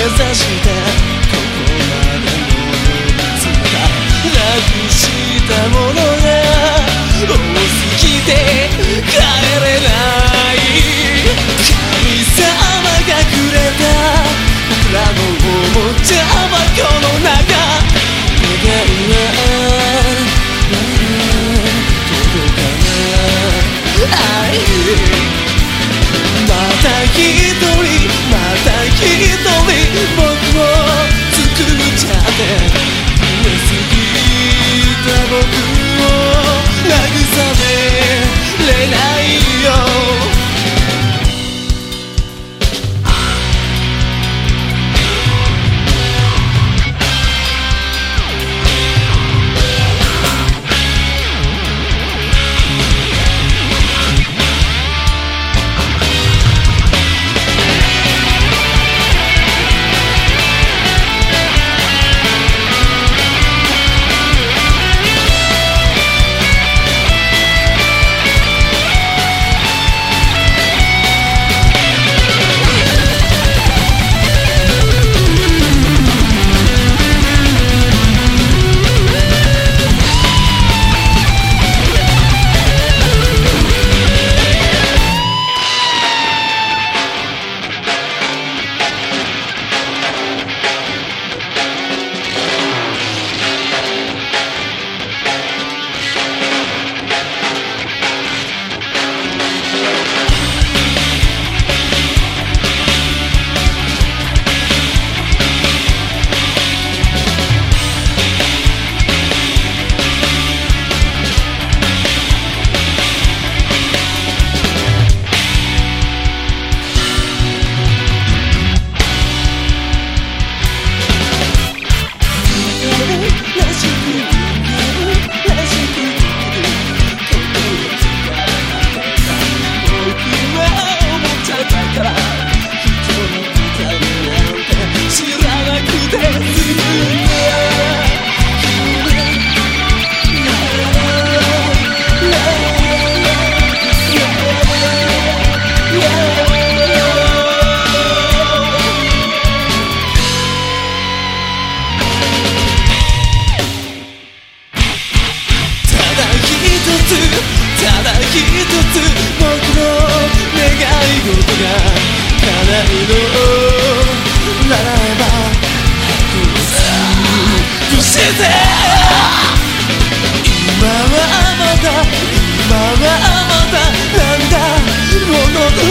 目指して一つ僕の願い事が叶うのならばどうして今はまだ今はまだなんだもの